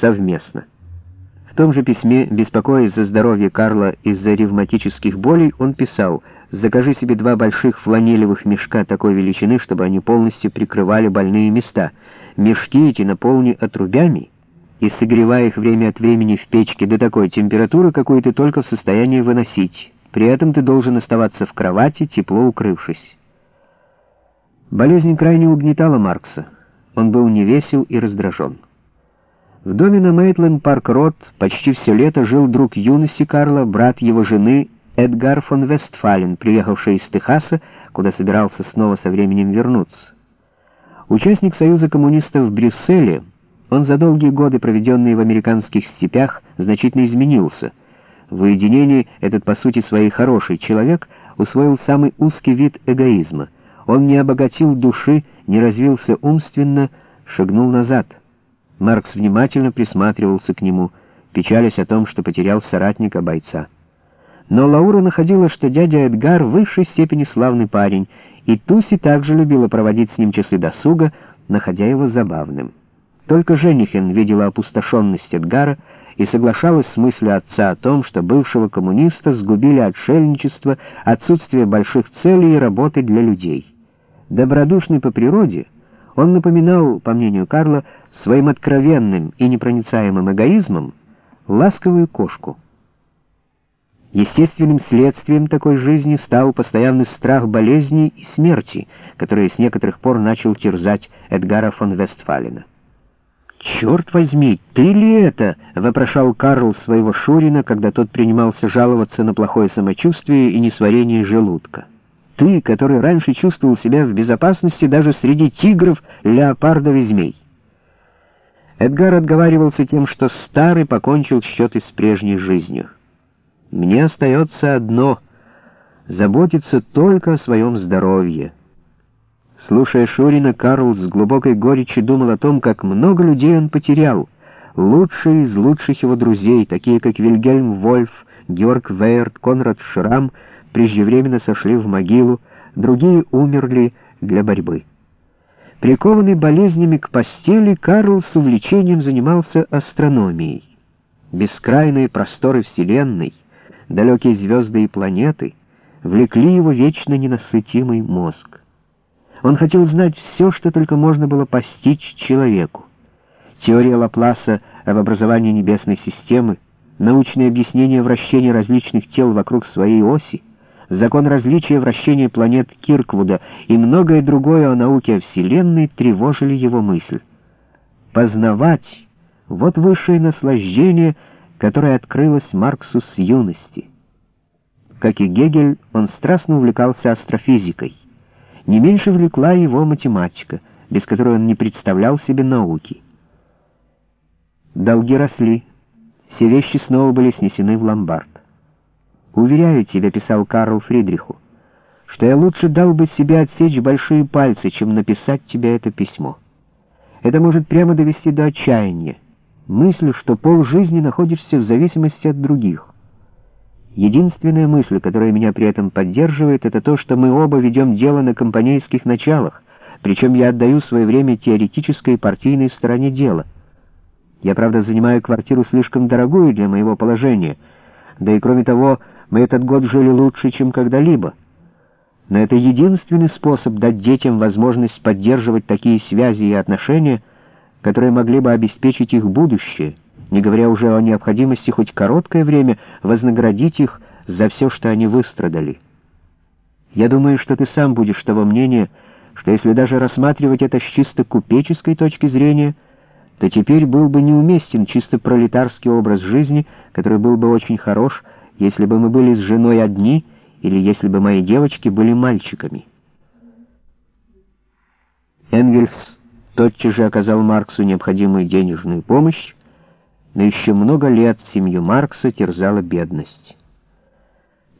совместно. В том же письме, беспокоясь за здоровье Карла из-за ревматических болей, он писал «Закажи себе два больших фланелевых мешка такой величины, чтобы они полностью прикрывали больные места. Мешки эти наполни отрубями и согревай их время от времени в печке до такой температуры, какую ты только в состоянии выносить. При этом ты должен оставаться в кровати, тепло укрывшись». Болезнь крайне угнетала Маркса. Он был невесел и раздражен. В доме на Мейтленд-Парк-Род почти все лето жил друг юности Карла, брат его жены Эдгар фон Вестфален, приехавший из Техаса, куда собирался снова со временем вернуться. Участник Союза коммунистов в Брюсселе, он за долгие годы, проведенные в американских степях, значительно изменился. В уединении этот, по сути своей, хороший человек усвоил самый узкий вид эгоизма. Он не обогатил души, не развился умственно, шагнул назад — Маркс внимательно присматривался к нему, печалясь о том, что потерял соратника-бойца. Но Лаура находила, что дядя Эдгар в высшей степени славный парень, и Туси также любила проводить с ним часы досуга, находя его забавным. Только Женихин видела опустошенность Эдгара и соглашалась с мыслью отца о том, что бывшего коммуниста сгубили отшельничество, отсутствие больших целей и работы для людей. Добродушный по природе — он напоминал, по мнению Карла, своим откровенным и непроницаемым эгоизмом ласковую кошку. Естественным следствием такой жизни стал постоянный страх болезни и смерти, который с некоторых пор начал терзать Эдгара фон Вестфалена. «Черт возьми, ты ли это?» — вопрошал Карл своего Шурина, когда тот принимался жаловаться на плохое самочувствие и несварение желудка. Ты, который раньше чувствовал себя в безопасности даже среди тигров, леопардов и змей. Эдгар отговаривался тем, что старый покончил счеты с прежней жизнью. Мне остается одно — заботиться только о своем здоровье. Слушая Шурина, Карл с глубокой горечью думал о том, как много людей он потерял. Лучшие из лучших его друзей, такие как Вильгельм Вольф, Георг Вейерт, Конрад Шрам — преждевременно сошли в могилу, другие умерли для борьбы. Прикованный болезнями к постели, Карл с увлечением занимался астрономией. Бескрайные просторы Вселенной, далекие звезды и планеты влекли его вечно ненасытимый мозг. Он хотел знать все, что только можно было постичь человеку. Теория Лапласа об образовании небесной системы, научное объяснение вращения различных тел вокруг своей оси, закон различия вращения планет Кирквуда и многое другое о науке Вселенной тревожили его мысль. Познавать — вот высшее наслаждение, которое открылось Марксу с юности. Как и Гегель, он страстно увлекался астрофизикой. Не меньше влекла его математика, без которой он не представлял себе науки. Долги росли, все вещи снова были снесены в ломбард. «Уверяю тебя», — писал Карл Фридриху, «что я лучше дал бы себе отсечь большие пальцы, чем написать тебе это письмо. Это может прямо довести до отчаяния. Мысль, что полжизни находишься в зависимости от других. Единственная мысль, которая меня при этом поддерживает, это то, что мы оба ведем дело на компанейских началах, причем я отдаю свое время теоретической и партийной стороне дела. Я, правда, занимаю квартиру слишком дорогую для моего положения, да и кроме того, мы этот год жили лучше, чем когда-либо. Но это единственный способ дать детям возможность поддерживать такие связи и отношения, которые могли бы обеспечить их будущее, не говоря уже о необходимости хоть короткое время вознаградить их за все, что они выстрадали. Я думаю, что ты сам будешь того мнения, что если даже рассматривать это с чисто купеческой точки зрения, то теперь был бы неуместен чисто пролетарский образ жизни, который был бы очень хорош, если бы мы были с женой одни или если бы мои девочки были мальчиками. Энгельс тотчас же оказал Марксу необходимую денежную помощь, но еще много лет семью Маркса терзала бедность.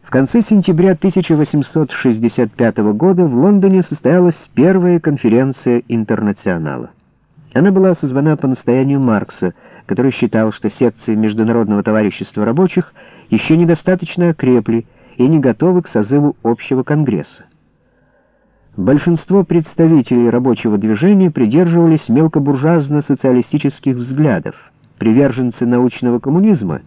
В конце сентября 1865 года в Лондоне состоялась первая конференция интернационала. Она была созвана по настоянию Маркса, который считал, что секции Международного товарищества рабочих еще недостаточно окрепли и не готовы к созыву общего конгресса. Большинство представителей рабочего движения придерживались мелкобуржуазно-социалистических взглядов, приверженцы научного коммунизма